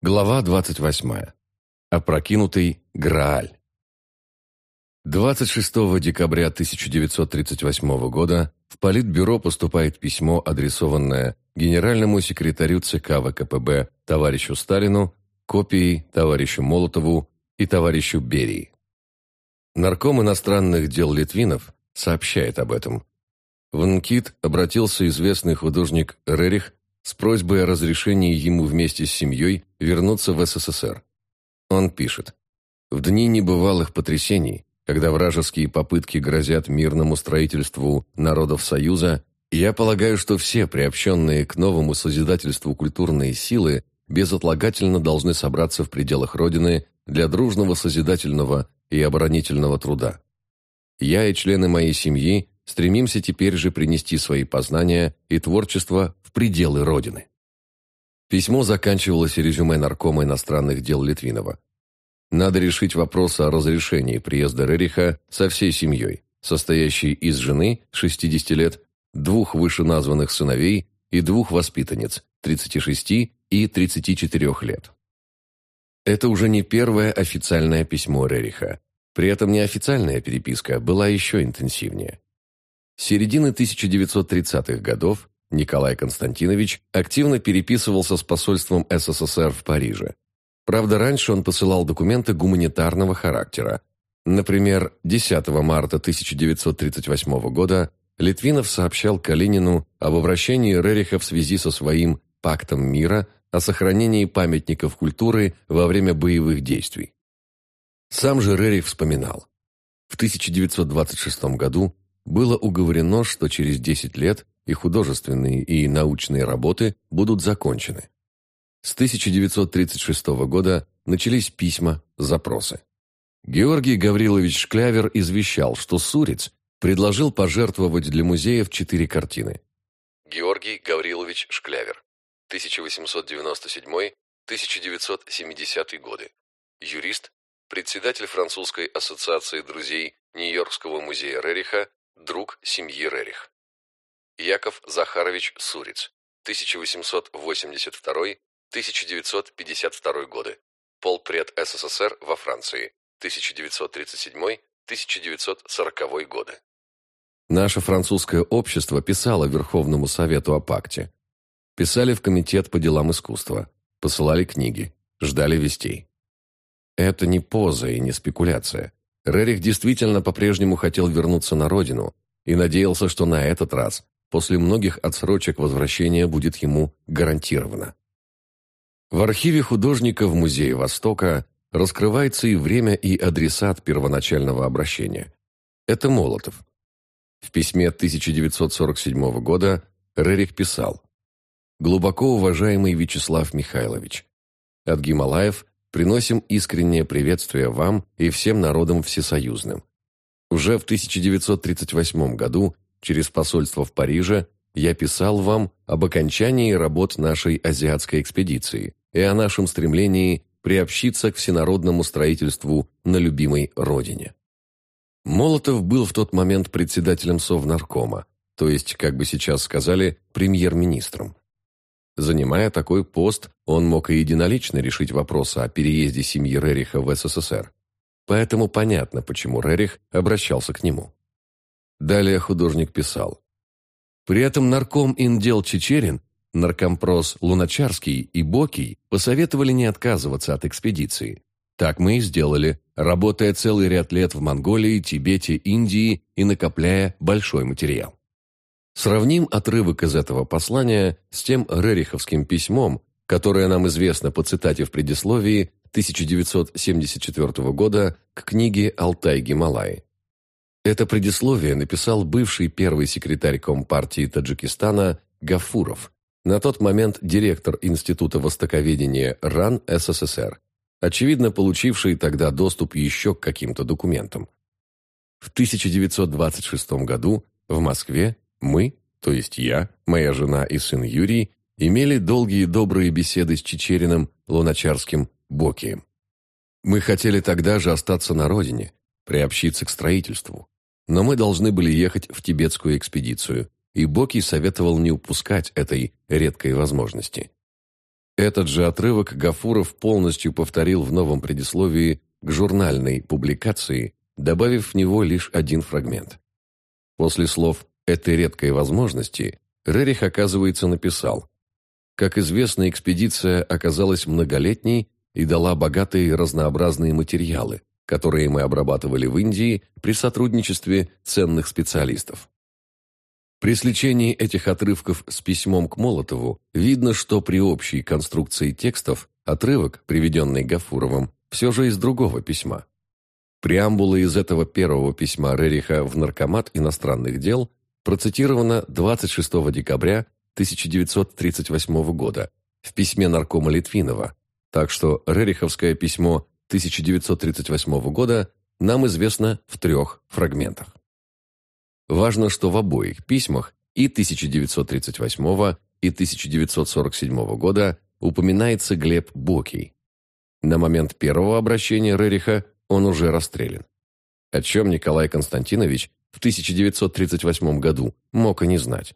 Глава 28. Опрокинутый Грааль. 26 декабря 1938 года в Политбюро поступает письмо, адресованное генеральному секретарю ЦК ВКПБ товарищу Сталину, копией товарищу Молотову и товарищу Берии. Нарком иностранных дел Литвинов сообщает об этом. В НКИД обратился известный художник Рерих с просьбой о разрешении ему вместе с семьей вернуться в СССР. Он пишет, «В дни небывалых потрясений, когда вражеские попытки грозят мирному строительству народов Союза, я полагаю, что все приобщенные к новому созидательству культурные силы безотлагательно должны собраться в пределах Родины для дружного созидательного и оборонительного труда. Я и члены моей семьи стремимся теперь же принести свои познания и творчество в пределы Родины. Письмо заканчивалось резюме наркома иностранных дел Литвинова. Надо решить вопрос о разрешении приезда Рериха со всей семьей, состоящей из жены 60 лет, двух вышеназванных сыновей и двух воспитанниц 36 и 34 лет. Это уже не первое официальное письмо Рериха. При этом неофициальная переписка была еще интенсивнее. С середины 1930-х годов Николай Константинович активно переписывался с посольством СССР в Париже. Правда, раньше он посылал документы гуманитарного характера. Например, 10 марта 1938 года Литвинов сообщал Калинину об обращении Рериха в связи со своим «пактом мира» о сохранении памятников культуры во время боевых действий. Сам же Рерих вспоминал. В 1926 году было уговорено, что через 10 лет и художественные, и научные работы будут закончены. С 1936 года начались письма, запросы. Георгий Гаврилович Шклявер извещал, что Суриц предложил пожертвовать для музеев четыре картины. Георгий Гаврилович Шклявер, 1897-1970 годы. Юрист, председатель французской ассоциации друзей Нью-Йоркского музея Рериха, друг семьи Рерих. Яков Захарович Суриц, 1882-1952 годы. Полпред СССР во Франции, 1937-1940 годы. Наше французское общество писало Верховному Совету о пакте. Писали в Комитет по делам искусства. Посылали книги. Ждали вестей. Это не поза и не спекуляция. Рерих действительно по-прежнему хотел вернуться на родину и надеялся, что на этот раз После многих отсрочек возвращение будет ему гарантировано. В архиве художника в Музее Востока раскрывается и время, и адресат первоначального обращения. Это Молотов. В письме 1947 года Рерих писал «Глубоко уважаемый Вячеслав Михайлович, от Гималаев приносим искреннее приветствие вам и всем народам всесоюзным. Уже в 1938 году Через посольство в Париже я писал вам об окончании работ нашей азиатской экспедиции и о нашем стремлении приобщиться к всенародному строительству на любимой родине. Молотов был в тот момент председателем Совнаркома, то есть, как бы сейчас сказали, премьер-министром. Занимая такой пост, он мог и единолично решить вопрос о переезде семьи Рериха в СССР. Поэтому понятно, почему Рерих обращался к нему. Далее художник писал. При этом нарком индел Чечерин, наркомпрос Луначарский и Бокий посоветовали не отказываться от экспедиции. Так мы и сделали, работая целый ряд лет в Монголии, Тибете, Индии и накопляя большой материал. Сравним отрывок из этого послания с тем Рериховским письмом, которое нам известно по цитате в предисловии 1974 года к книге «Алтай-Гималай». Это предисловие написал бывший первый секретарь Компартии Таджикистана Гафуров, на тот момент директор Института востоковедения РАН СССР, очевидно получивший тогда доступ еще к каким-то документам. В 1926 году в Москве мы, то есть я, моя жена и сын Юрий, имели долгие добрые беседы с Чечериным, Луначарским, Бокием. Мы хотели тогда же остаться на родине, приобщиться к строительству. Но мы должны были ехать в тибетскую экспедицию, и Боки советовал не упускать этой редкой возможности. Этот же отрывок Гафуров полностью повторил в новом предисловии к журнальной публикации, добавив в него лишь один фрагмент. После слов «этой редкой возможности» Рерих, оказывается, написал «Как известно, экспедиция оказалась многолетней и дала богатые разнообразные материалы, которые мы обрабатывали в Индии при сотрудничестве ценных специалистов. При сличении этих отрывков с письмом к Молотову видно, что при общей конструкции текстов отрывок, приведенный Гафуровым, все же из другого письма. Преамбула из этого первого письма Рериха в Наркомат иностранных дел процитирована 26 декабря 1938 года в письме наркома Литвинова, так что Рериховское письмо 1938 года нам известно в трех фрагментах. Важно, что в обоих письмах и 1938 и 1947 года упоминается Глеб Бокий. На момент первого обращения Рериха он уже расстрелян. О чем Николай Константинович в 1938 году мог и не знать.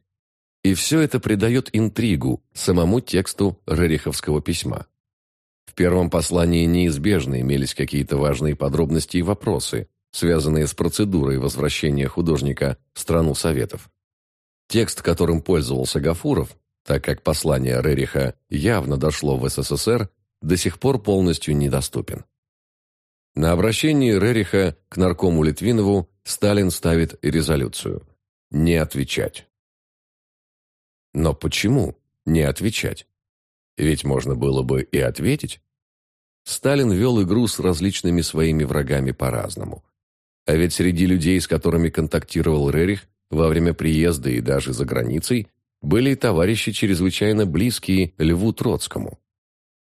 И все это придает интригу самому тексту Рериховского письма. В первом послании неизбежно имелись какие-то важные подробности и вопросы, связанные с процедурой возвращения художника в страну Советов. Текст, которым пользовался Гафуров, так как послание Рериха явно дошло в СССР, до сих пор полностью недоступен. На обращении Рериха к наркому Литвинову Сталин ставит резолюцию «Не отвечать». Но почему не отвечать? Ведь можно было бы и ответить. Сталин вел игру с различными своими врагами по-разному. А ведь среди людей, с которыми контактировал Рерих во время приезда и даже за границей, были и товарищи, чрезвычайно близкие Льву Троцкому.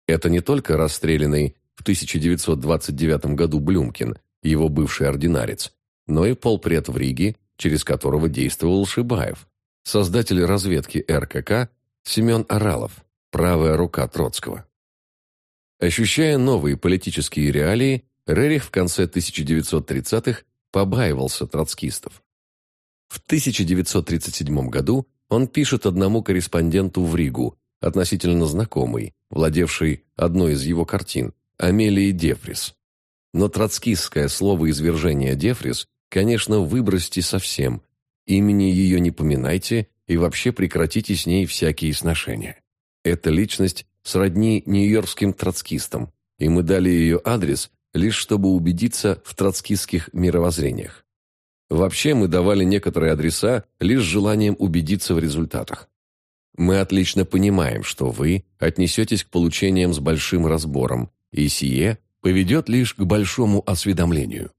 Это не только расстрелянный в 1929 году Блюмкин, его бывший ординарец, но и полпред в Риге, через которого действовал Шибаев, создатель разведки РКК Семен Оралов, правая рука Троцкого. Ощущая новые политические реалии, Рерих в конце 1930-х побаивался троцкистов. В 1937 году он пишет одному корреспонденту в Ригу, относительно знакомый, владевший одной из его картин, Амелии Дефрис. Но троцкистское слово извержения Дефрис, конечно, выбросьте совсем, имени ее не поминайте и вообще прекратите с ней всякие сношения. Эта личность сродни нью-йоркским троцкистам, и мы дали ее адрес, лишь чтобы убедиться в троцкистских мировоззрениях. Вообще мы давали некоторые адреса лишь желанием убедиться в результатах. Мы отлично понимаем, что вы отнесетесь к получениям с большим разбором, и сие поведет лишь к большому осведомлению.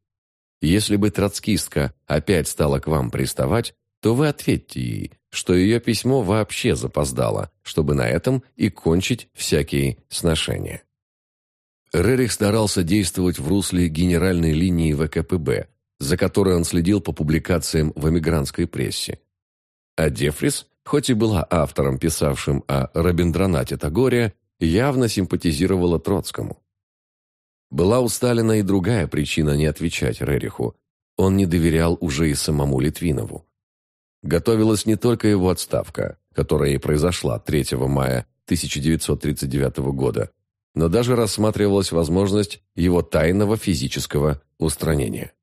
Если бы троцкистка опять стала к вам приставать, то вы ответьте ей, что ее письмо вообще запоздало, чтобы на этом и кончить всякие сношения. Рерих старался действовать в русле генеральной линии ВКПБ, за которой он следил по публикациям в эмигрантской прессе. А Дефрис, хоть и была автором, писавшим о Рабиндранате Тагоре, явно симпатизировала Троцкому. Была у Сталина и другая причина не отвечать Рериху. Он не доверял уже и самому Литвинову. Готовилась не только его отставка, которая и произошла 3 мая 1939 года, но даже рассматривалась возможность его тайного физического устранения.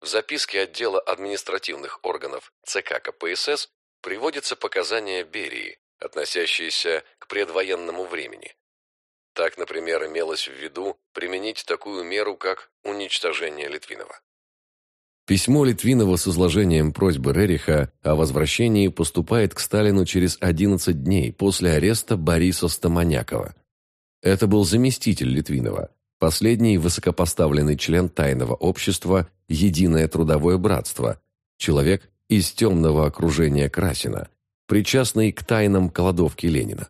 В записке отдела административных органов ЦК КПСС приводятся показания Берии, относящиеся к предвоенному времени. Так, например, имелось в виду применить такую меру, как уничтожение Литвинова. Письмо Литвинова с изложением просьбы Рериха о возвращении поступает к Сталину через 11 дней после ареста Бориса Стаманякова. Это был заместитель Литвинова, последний высокопоставленный член тайного общества «Единое трудовое братство», человек из темного окружения Красина, причастный к тайнам кладовки Ленина.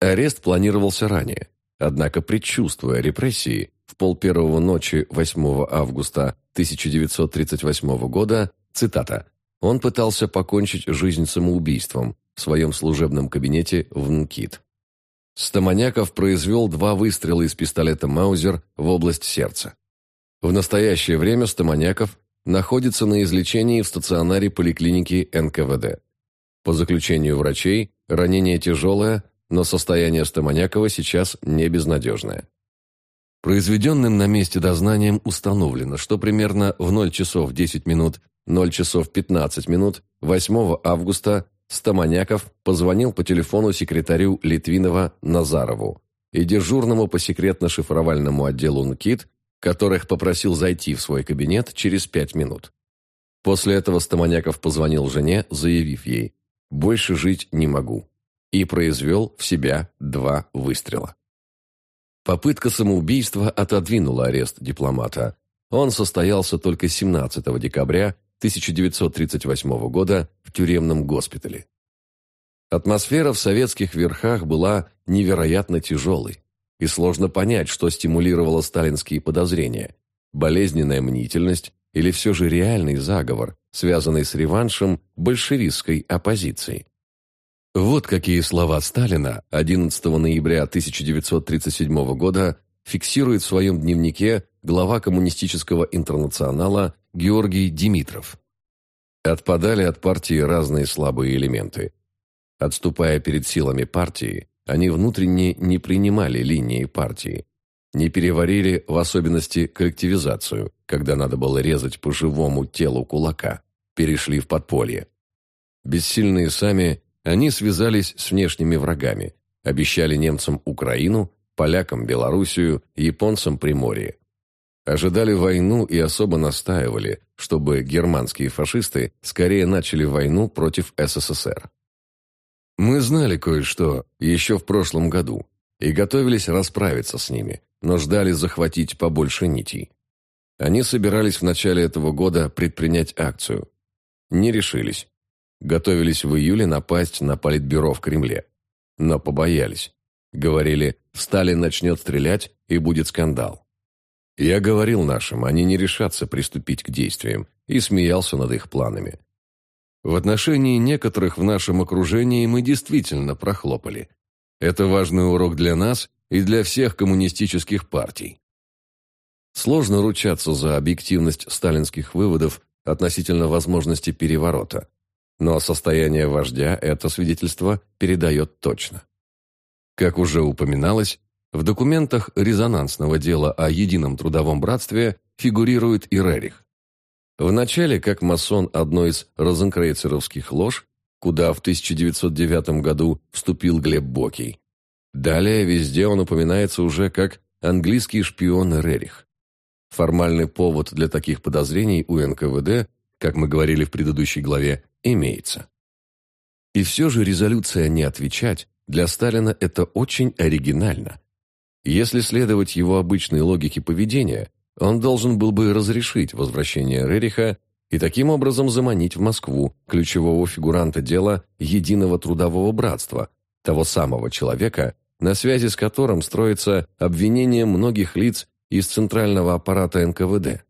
Арест планировался ранее, однако, предчувствуя репрессии, в полпервого ночи 8 августа 1938 года, цитата, он пытался покончить жизнь самоубийством в своем служебном кабинете в НКИТ. Стаманяков произвел два выстрела из пистолета «Маузер» в область сердца. В настоящее время Стаманяков находится на излечении в стационаре поликлиники НКВД. По заключению врачей, ранение тяжелое, но состояние Стаманякова сейчас не безнадежное. Произведенным на месте дознанием установлено, что примерно в 0 часов 10 минут, 0 часов 15 минут 8 августа Стаманяков позвонил по телефону секретарю Литвинова Назарову и дежурному по секретно-шифровальному отделу НКИТ, которых попросил зайти в свой кабинет через 5 минут. После этого Стаманяков позвонил жене, заявив ей «Больше жить не могу» и произвел в себя два выстрела. Попытка самоубийства отодвинула арест дипломата. Он состоялся только 17 декабря 1938 года в тюремном госпитале. Атмосфера в советских верхах была невероятно тяжелой, и сложно понять, что стимулировало сталинские подозрения – болезненная мнительность или все же реальный заговор, связанный с реваншем большевистской оппозиции. Вот какие слова Сталина 11 ноября 1937 года фиксирует в своем дневнике глава коммунистического интернационала Георгий Димитров. Отпадали от партии разные слабые элементы. Отступая перед силами партии, они внутренне не принимали линии партии, не переварили в особенности коллективизацию, когда надо было резать по живому телу кулака, перешли в подполье. Бессильные сами они связались с внешними врагами, обещали немцам Украину, полякам Белоруссию, японцам Приморье. Ожидали войну и особо настаивали, чтобы германские фашисты скорее начали войну против СССР. Мы знали кое-что еще в прошлом году и готовились расправиться с ними, но ждали захватить побольше нитей. Они собирались в начале этого года предпринять акцию. Не решились. Готовились в июле напасть на политбюро в Кремле. Но побоялись. Говорили, Сталин начнет стрелять, и будет скандал. Я говорил нашим, они не решатся приступить к действиям, и смеялся над их планами. В отношении некоторых в нашем окружении мы действительно прохлопали. Это важный урок для нас и для всех коммунистических партий. Сложно ручаться за объективность сталинских выводов относительно возможности переворота но состояние вождя это свидетельство передает точно. Как уже упоминалось, в документах резонансного дела о едином трудовом братстве фигурирует и Рерих. Вначале как масон одной из розенкрейцеровских лож, куда в 1909 году вступил Глеб Бокий. Далее везде он упоминается уже как английский шпион Рерих. Формальный повод для таких подозрений у НКВД, как мы говорили в предыдущей главе, имеется. И все же резолюция «не отвечать» для Сталина это очень оригинально. Если следовать его обычной логике поведения, он должен был бы разрешить возвращение Рериха и таким образом заманить в Москву ключевого фигуранта дела Единого трудового братства, того самого человека, на связи с которым строится обвинение многих лиц из центрального аппарата НКВД.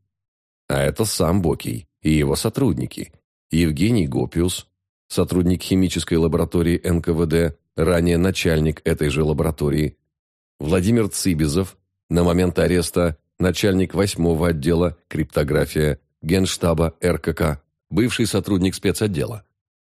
А это сам Бокий и его сотрудники – Евгений Гопиус, сотрудник химической лаборатории НКВД, ранее начальник этой же лаборатории, Владимир Цибизов, на момент ареста начальник 8 отдела криптография Генштаба РКК, бывший сотрудник спецотдела,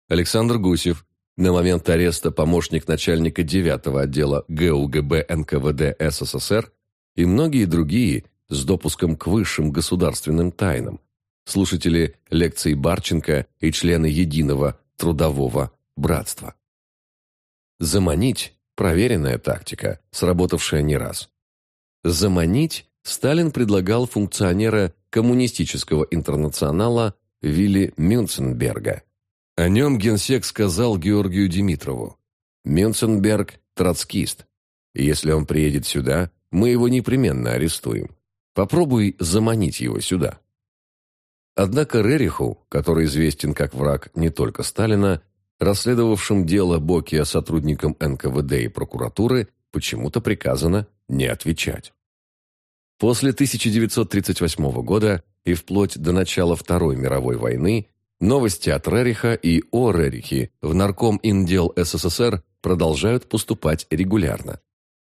Александр Гусев, на момент ареста помощник начальника 9 отдела ГУГБ НКВД СССР и многие другие с допуском к высшим государственным тайнам, слушатели лекций Барченко и члены Единого трудового братства. Заманить – проверенная тактика, сработавшая не раз. Заманить Сталин предлагал функционера коммунистического интернационала Вилли Мюнценберга. О нем генсек сказал Георгию Димитрову. «Мюнценберг – троцкист. Если он приедет сюда, мы его непременно арестуем. Попробуй заманить его сюда». Однако Рериху, который известен как враг не только Сталина, расследовавшим дело Бокия сотрудникам НКВД и прокуратуры, почему-то приказано не отвечать. После 1938 года и вплоть до начала Второй мировой войны новости от Рериха и о Рерихе в Нарком Индел СССР продолжают поступать регулярно.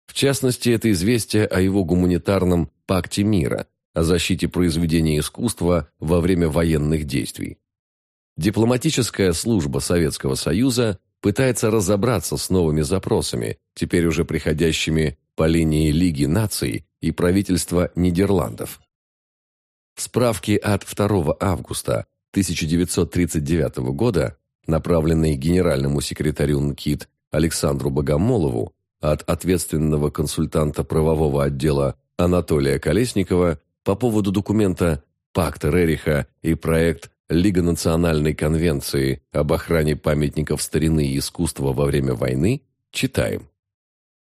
В частности, это известие о его гуманитарном «пакте мира», о защите произведений искусства во время военных действий. Дипломатическая служба Советского Союза пытается разобраться с новыми запросами, теперь уже приходящими по линии Лиги наций и правительства Нидерландов. В справке от 2 августа 1939 года, направленной генеральному секретарю НКИД Александру Богомолову от ответственного консультанта правового отдела Анатолия Колесникова по поводу документа «Пакт Рериха» и проект Лига национальной конвенции об охране памятников старины и искусства во время войны, читаем.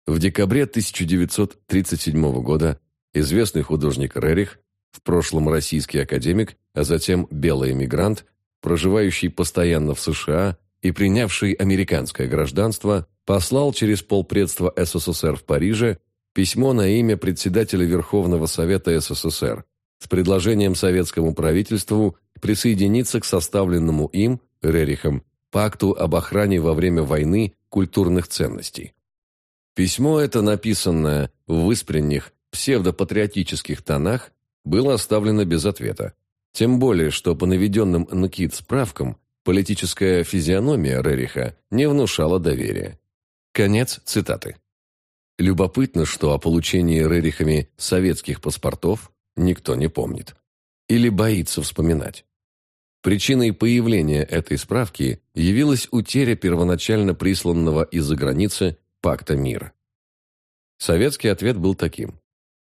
В декабре 1937 года известный художник Рерих, в прошлом российский академик, а затем белый эмигрант, проживающий постоянно в США и принявший американское гражданство, послал через полпредства СССР в Париже письмо на имя председателя Верховного Совета СССР с предложением советскому правительству присоединиться к составленному им, Рерихом, пакту об охране во время войны культурных ценностей. Письмо это, написанное в выспренних псевдопатриотических тонах, было оставлено без ответа. Тем более, что по наведенным НКИД справкам политическая физиономия Рериха не внушала доверия. Конец цитаты. Любопытно, что о получении Рерихами советских паспортов никто не помнит. Или боится вспоминать. Причиной появления этой справки явилась утеря первоначально присланного из-за границы пакта мира. Советский ответ был таким.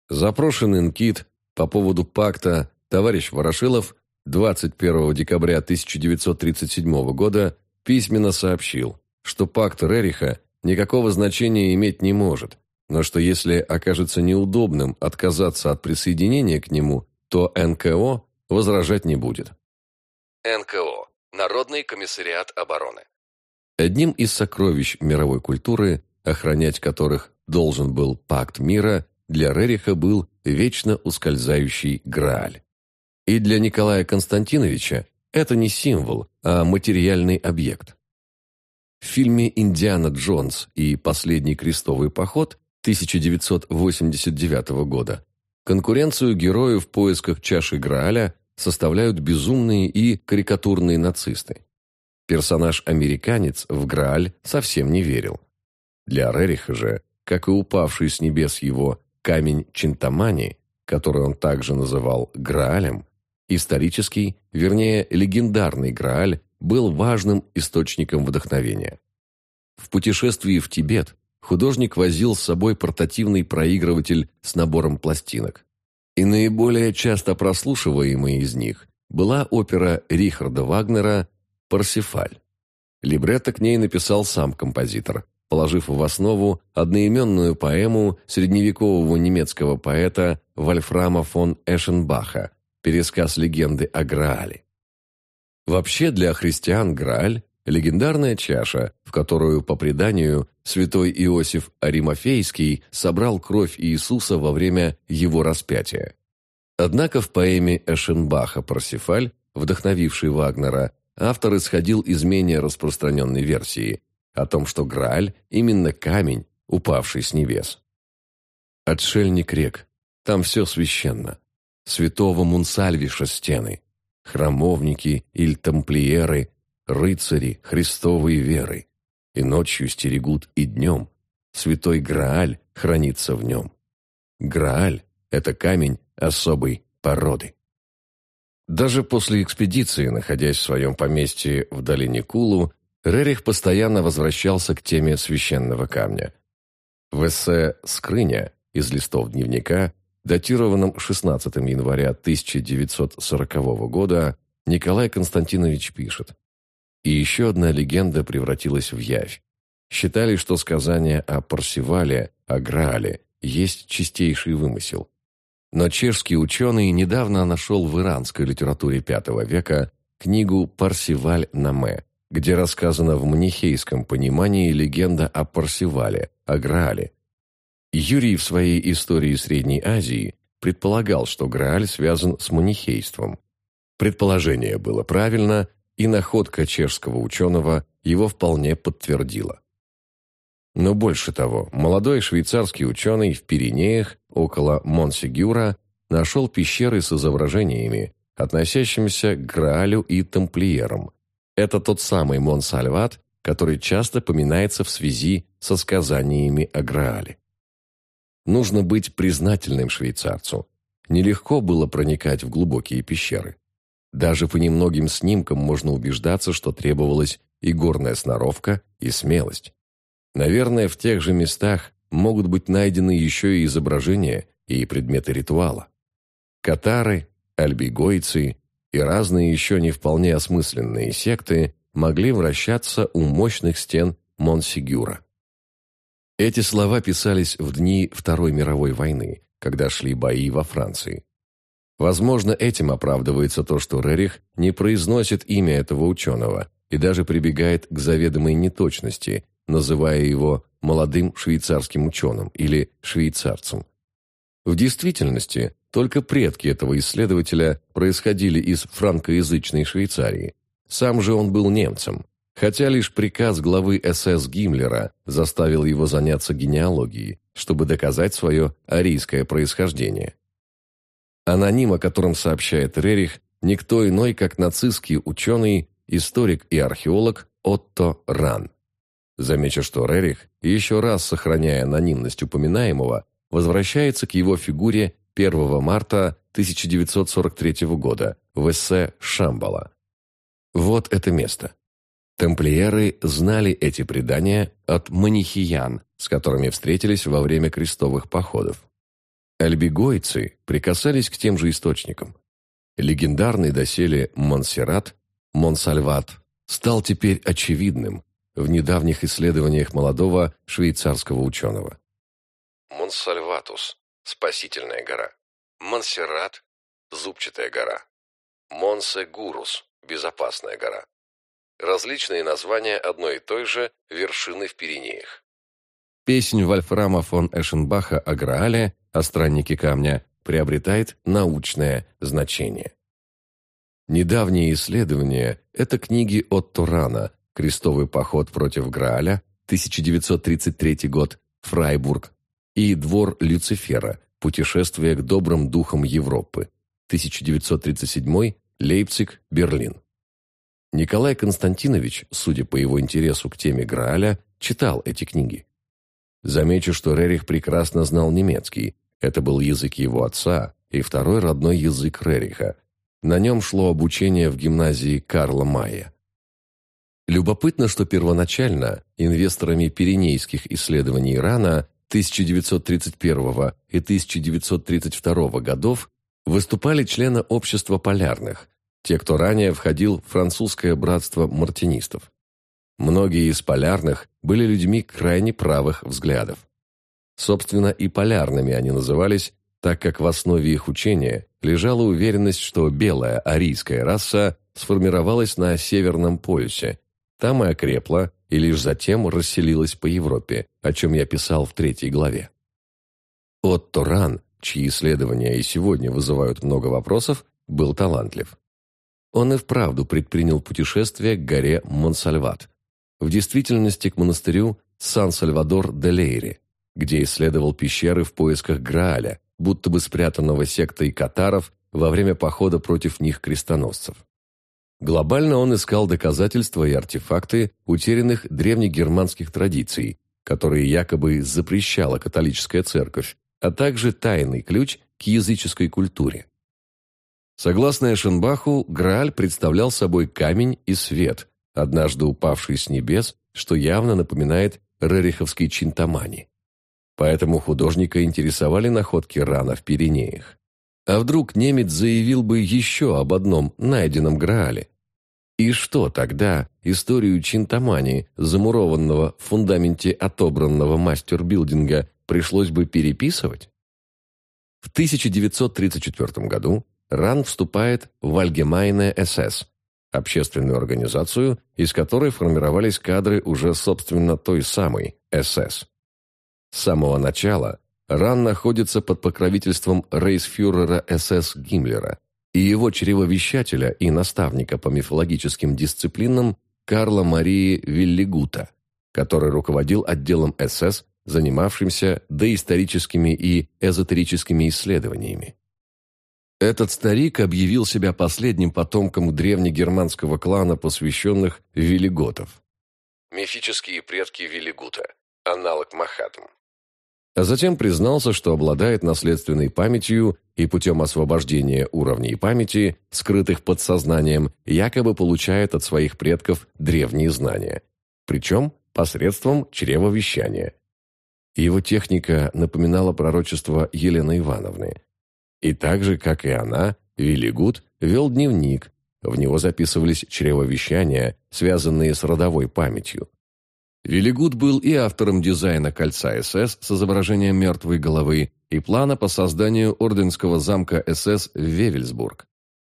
Запрошенный НКИД по поводу пакта товарищ Ворошилов 21 декабря 1937 года письменно сообщил, что пакт Рериха никакого значения иметь не может, но что если окажется неудобным отказаться от присоединения к нему, то НКО возражать не будет. НКО – Народный комиссариат обороны. Одним из сокровищ мировой культуры охранять которых должен был пакт мира, для Рериха был вечно ускользающий Грааль. И для Николая Константиновича это не символ, а материальный объект. В фильме «Индиана Джонс и последний крестовый поход» 1989 года конкуренцию герою в поисках чаши Грааля составляют безумные и карикатурные нацисты. Персонаж-американец в Грааль совсем не верил. Для Рериха же, как и упавший с небес его камень Чинтамани, который он также называл Граалем, исторический, вернее, легендарный Грааль был важным источником вдохновения. В путешествии в Тибет художник возил с собой портативный проигрыватель с набором пластинок. И наиболее часто прослушиваемой из них была опера Рихарда Вагнера «Парсифаль». Либретто к ней написал сам композитор, положив в основу одноименную поэму средневекового немецкого поэта Вольфрама фон Эшенбаха «Пересказ легенды о Граале». Вообще для христиан Грааль – легендарная чаша, в которую, по преданию, святой Иосиф Аримофейский собрал кровь Иисуса во время его распятия. Однако в поэме Эшенбаха «Парсифаль», вдохновившей Вагнера, автор исходил из менее распространенной версии – о том, что Грааль – именно камень, упавший с небес. Отшельник рек, там все священно. Святого Мунсальвиша стены, храмовники или тамплиеры, рыцари Христовой веры. И ночью стерегут, и днем. Святой Грааль хранится в нем. Грааль – это камень особой породы. Даже после экспедиции, находясь в своем поместье в долине Кулу, Рерих постоянно возвращался к теме священного камня. В эссе «Скрыня» из листов дневника, датированном 16 января 1940 года, Николай Константинович пишет. И еще одна легенда превратилась в явь. Считали, что сказание о Парсивале, о Граале, есть чистейший вымысел. Но чешский ученый недавно нашел в иранской литературе V века книгу «Парсиваль Наме», где рассказана в манихейском понимании легенда о Парсивале, о Граале. Юрий в своей истории Средней Азии предполагал, что Грааль связан с манихейством. Предположение было правильно, и находка чешского ученого его вполне подтвердила. Но больше того, молодой швейцарский ученый в Пиренеях, около Монсигюра, нашел пещеры с изображениями, относящимися к Граалю и тамплиерам, это тот самый Монсальват, который часто поминается в связи со сказаниями о Граале. Нужно быть признательным швейцарцу. Нелегко было проникать в глубокие пещеры. Даже по немногим снимкам можно убеждаться, что требовалась и горная сноровка, и смелость. Наверное, в тех же местах могут быть найдены еще и изображения и предметы ритуала. Катары, альбигойцы и разные еще не вполне осмысленные секты могли вращаться у мощных стен Монсигюра. Эти слова писались в дни Второй мировой войны, когда шли бои во Франции. Возможно, этим оправдывается то, что Рерих не произносит имя этого ученого и даже прибегает к заведомой неточности, называя его молодым швейцарским ученым или швейцарцем. В действительности, только предки этого исследователя происходили из франкоязычной Швейцарии. Сам же он был немцем, хотя лишь приказ главы СС Гиммлера заставил его заняться генеалогией, чтобы доказать свое арийское происхождение. Аноним, о котором сообщает Рерих, никто иной, как нацистский ученый, историк и археолог Отто Ран. Замечу, что Рерих, еще раз сохраняя анонимность упоминаемого, возвращается к его фигуре 1 марта 1943 года в эссе Шамбала. Вот это место. Тамплиеры знали эти предания от манихиян, с которыми встретились во время крестовых походов. Альбигойцы прикасались к тем же источникам. Легендарный доселе Монсеррат, Монсальват, стал теперь очевидным в недавних исследованиях молодого швейцарского ученого. Монсальватус – спасительная гора. Монсеррат – зубчатая гора. Монсегурус – безопасная гора. Различные названия одной и той же вершины в Пиренеях. Песнь Вольфрама фон Эшенбаха о Граале, о страннике камня, приобретает научное значение. Недавние исследования – это книги от Турана «Крестовый поход против Грааля», 1933 год, Фрайбург, и «Двор Люцифера. Путешествие к добрым духам Европы», 1937, Лейпциг, Берлин. Николай Константинович, судя по его интересу к теме Грааля, читал эти книги. Замечу, что Рерих прекрасно знал немецкий. Это был язык его отца и второй родной язык Рериха. На нем шло обучение в гимназии Карла Майя. Любопытно, что первоначально инвесторами пиренейских исследований Ирана 1931 и 1932 годов выступали члены общества полярных, те, кто ранее входил в французское братство мартинистов. Многие из полярных были людьми крайне правых взглядов. Собственно, и полярными они назывались, так как в основе их учения лежала уверенность, что белая арийская раса сформировалась на Северном полюсе, там и окрепла, и лишь затем расселилась по Европе, о чем я писал в третьей главе. Отто Ран, чьи исследования и сегодня вызывают много вопросов, был талантлив. Он и вправду предпринял путешествие к горе Монсальват, в действительности к монастырю Сан-Сальвадор-де-Лейре, где исследовал пещеры в поисках Грааля, будто бы спрятанного сектой катаров во время похода против них крестоносцев. Глобально он искал доказательства и артефакты утерянных древнегерманских традиций, которые якобы запрещала католическая церковь, а также тайный ключ к языческой культуре. Согласно Эшенбаху, Грааль представлял собой камень и свет, однажды упавший с небес, что явно напоминает рериховский чинтамани. Поэтому художника интересовали находки рана в Пиренеях. А вдруг немец заявил бы еще об одном найденном Граале? И что тогда историю Чинтамани, замурованного в фундаменте отобранного мастер-билдинга, пришлось бы переписывать? В 1934 году Ран вступает в Альгемайне СС, общественную организацию, из которой формировались кадры уже, собственно, той самой СС. С самого начала Ран находится под покровительством рейсфюрера СС Гиммлера и его чревовещателя и наставника по мифологическим дисциплинам Карла Марии Виллигута, который руководил отделом СС, занимавшимся доисторическими и эзотерическими исследованиями. Этот старик объявил себя последним потомком древнегерманского клана, посвященных Велиготов. мифические предки Велигута, аналог Махатм. А затем признался, что обладает наследственной памятью и путем освобождения уровней памяти, скрытых подсознанием, якобы получает от своих предков древние знания. Причем посредством чревовещания. Его техника напоминала пророчество Елены Ивановны. И так же, как и она, Виллигуд вел дневник, в него записывались чревовещания, связанные с родовой памятью. Велигуд был и автором дизайна кольца СС с изображением мертвой головы и плана по созданию орденского замка СС в Вевельсбург.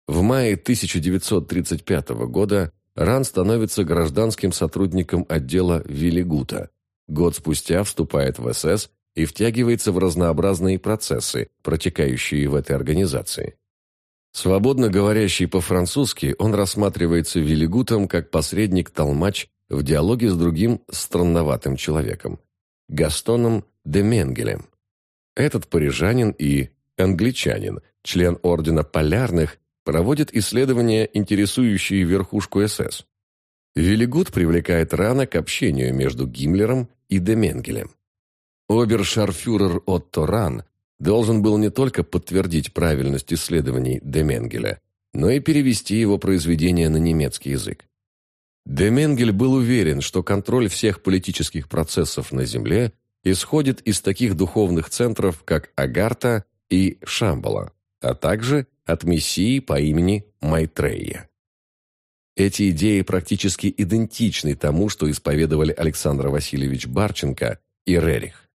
В мае 1935 года Ран становится гражданским сотрудником отдела Велигута. Год спустя вступает в СС и втягивается в разнообразные процессы, протекающие в этой организации. Свободно говорящий по-французски, он рассматривается Велигутом как посредник-толмач в диалоге с другим странноватым человеком – Гастоном де Менгелем. Этот парижанин и англичанин, член Ордена Полярных, проводит исследования, интересующие верхушку СС. Велигут привлекает Рана к общению между Гиммлером и де Менгелем. Обершарфюрер Отто Ран должен был не только подтвердить правильность исследований Деменгеля, но и перевести его произведение на немецкий язык. Деменгель был уверен, что контроль всех политических процессов на Земле исходит из таких духовных центров, как Агарта и Шамбала, а также от мессии по имени Майтрея. Эти идеи практически идентичны тому, что исповедовали Александр Васильевич Барченко и Рерих.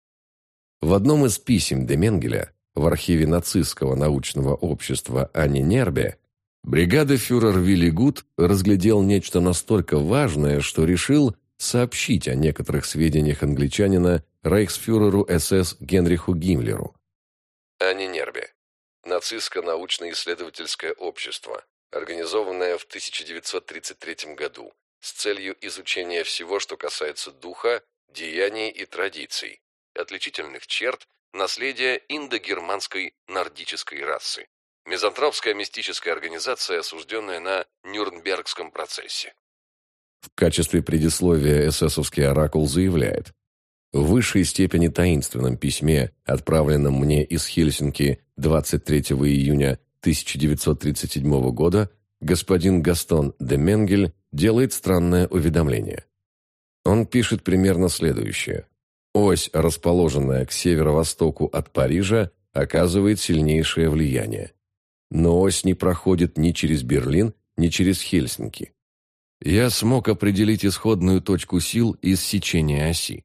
В одном из писем Деменгеля в архиве нацистского научного общества Ани Нербе бригада-фюрер Вилли Гуд разглядел нечто настолько важное, что решил сообщить о некоторых сведениях англичанина рейхсфюреру СС Генриху Гиммлеру. Ани Нербе. Нацистско-научно-исследовательское общество, организованное в 1933 году с целью изучения всего, что касается духа, деяний и традиций, отличительных черт наследия индогерманской нордической расы. Мизантропская мистическая организация, осужденная на Нюрнбергском процессе. В качестве предисловия эсэсовский оракул заявляет, в высшей степени таинственном письме, отправленном мне из Хельсинки 23 июня 1937 года, господин Гастон де Менгель делает странное уведомление. Он пишет примерно следующее. Ось, расположенная к северо-востоку от Парижа, оказывает сильнейшее влияние. Но ось не проходит ни через Берлин, ни через Хельсинки. Я смог определить исходную точку сил из сечения оси.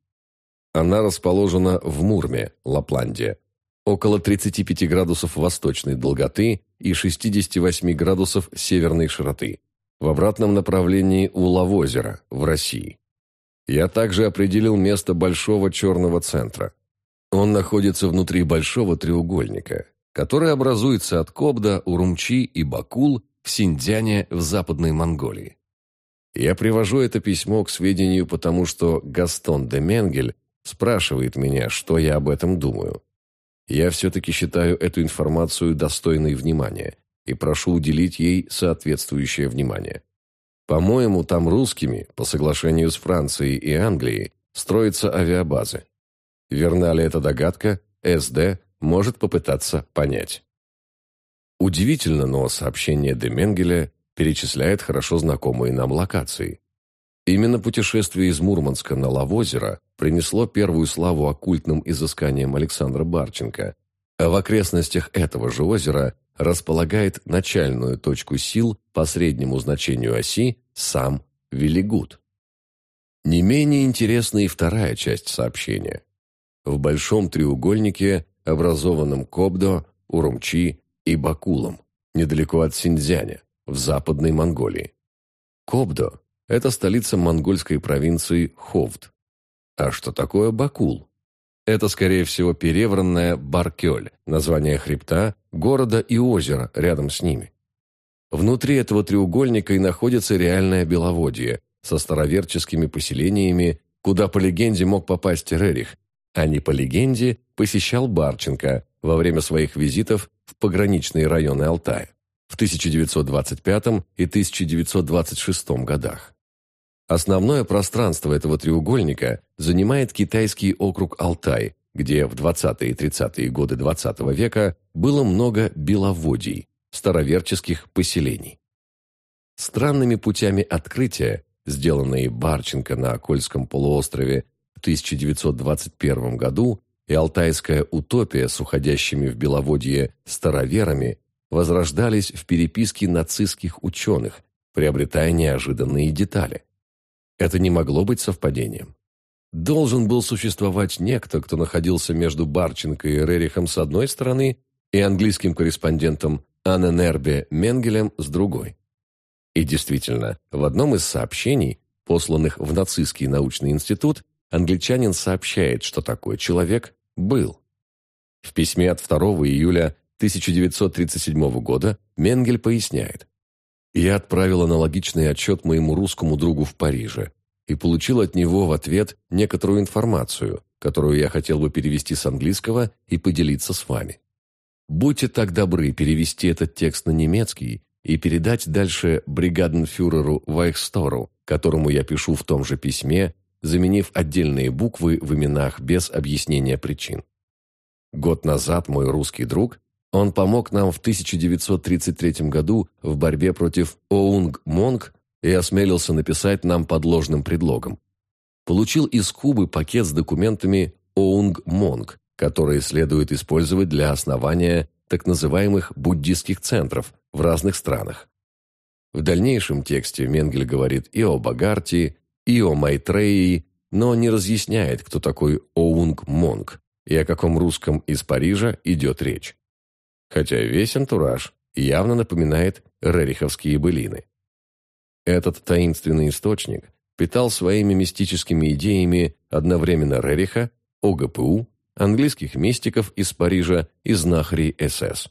Она расположена в Мурме, Лапландия, около 35 градусов восточной долготы и 68 градусов северной широты, в обратном направлении у Лавозера, в России. Я также определил место большого черного центра. Он находится внутри большого треугольника, который образуется от Кобда, Урумчи и Бакул в Синьцзяне в Западной Монголии. Я привожу это письмо к сведению, потому что Гастон де Менгель спрашивает меня, что я об этом думаю. Я все-таки считаю эту информацию достойной внимания и прошу уделить ей соответствующее внимание. По-моему, там русскими, по соглашению с Францией и Англией, строятся авиабазы. Верна ли эта догадка, СД может попытаться понять. Удивительно, но сообщение де Менгеля перечисляет хорошо знакомые нам локации. Именно путешествие из Мурманска на Лавозеро принесло первую славу оккультным изысканиям Александра Барченко, а в окрестностях этого же озера располагает начальную точку сил по среднему значению оси сам Велигут. Не менее интересна и вторая часть сообщения. В большом треугольнике, образованном Кобдо, Урумчи и Бакулом, недалеко от Синьцзяня, в Западной Монголии. Кобдо – это столица монгольской провинции Ховд. А что такое Бакул? Это, скорее всего, перевранная Баркёль, название хребта, города и озера рядом с ними. Внутри этого треугольника и находится реальное Беловодье со староверческими поселениями, куда по легенде мог попасть Рерих, а не по легенде посещал Барченко во время своих визитов в пограничные районы Алтая в 1925 и 1926 годах. Основное пространство этого треугольника занимает китайский округ Алтай, где в 20-е и 30-е годы XX -го века было много беловодий, староверческих поселений. Странными путями открытия, сделанные Барченко на Кольском полуострове 1921 году, и алтайская утопия с уходящими в беловодье староверами возрождались в переписке нацистских ученых, приобретая неожиданные детали. Это не могло быть совпадением. Должен был существовать некто, кто находился между Барченко и Рерихом с одной стороны и английским корреспондентом Анненербе Менгелем с другой. И действительно, в одном из сообщений, посланных в нацистский научный институт, англичанин сообщает, что такой человек был. В письме от 2 июля 1937 года Менгель поясняет. «Я отправил аналогичный отчет моему русскому другу в Париже и получил от него в ответ некоторую информацию, которую я хотел бы перевести с английского и поделиться с вами. Будьте так добры перевести этот текст на немецкий и передать дальше бригаденфюреру Вайхстору, которому я пишу в том же письме, заменив отдельные буквы в именах без объяснения причин. Год назад мой русский друг, он помог нам в 1933 году в борьбе против Оунг-Монг и осмелился написать нам под ложным предлогом. Получил из Кубы пакет с документами Оунг-Монг, которые следует использовать для основания так называемых буддистских центров в разных странах. В дальнейшем тексте Менгель говорит и о Багарти, и о Майтреи, но не разъясняет, кто такой Оунг-Монг и о каком русском из Парижа идет речь. Хотя весь антураж явно напоминает рериховские былины. Этот таинственный источник питал своими мистическими идеями одновременно Рериха, ОГПУ, английских мистиков из Парижа и знахарей СС.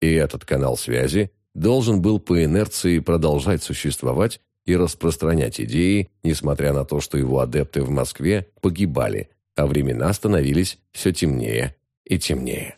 И этот канал связи должен был по инерции продолжать существовать и распространять идеи, несмотря на то, что его адепты в Москве погибали, а времена становились все темнее и темнее.